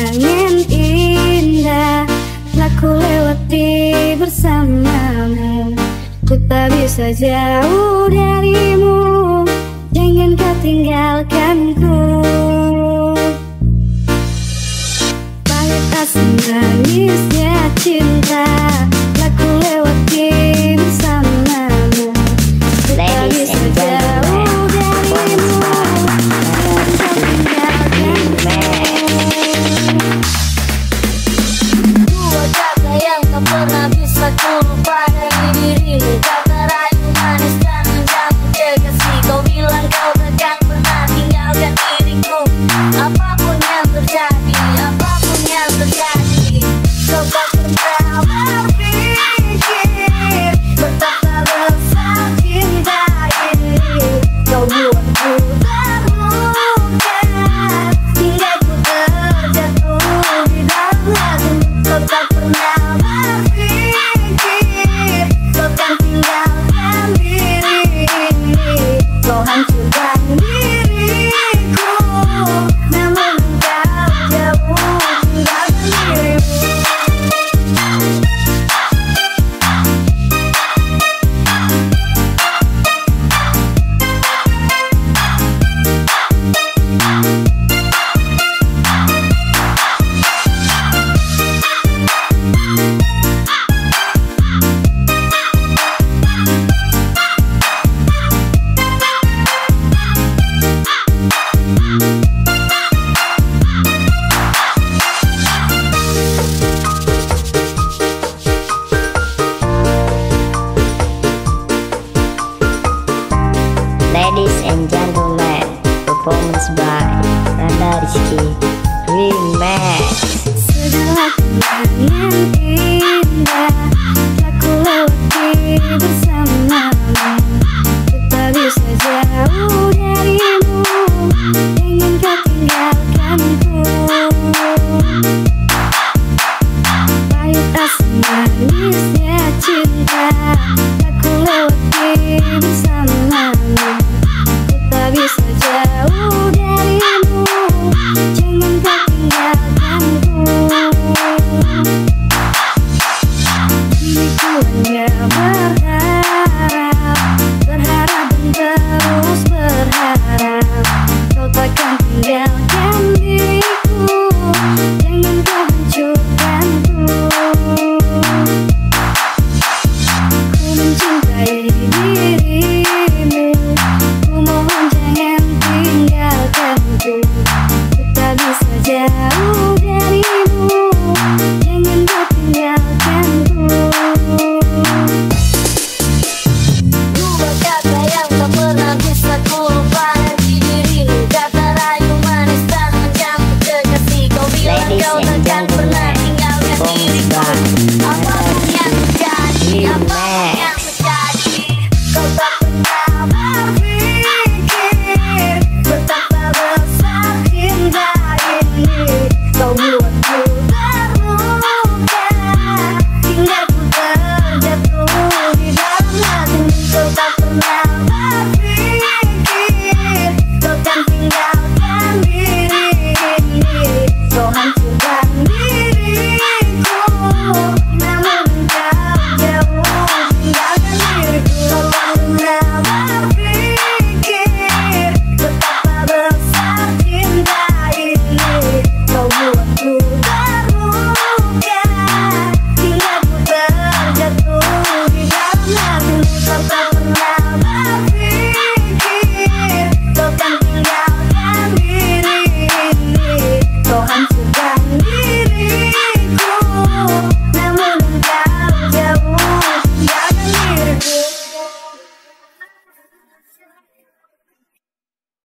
Angin indah Telah ku lewati bersamamu. Ku tak bisa jauh darimu Jangan kau tinggalkanku Pahit asam manisnya cinta. Hey. Gentleman, performance by Randarisky Remix. Nation.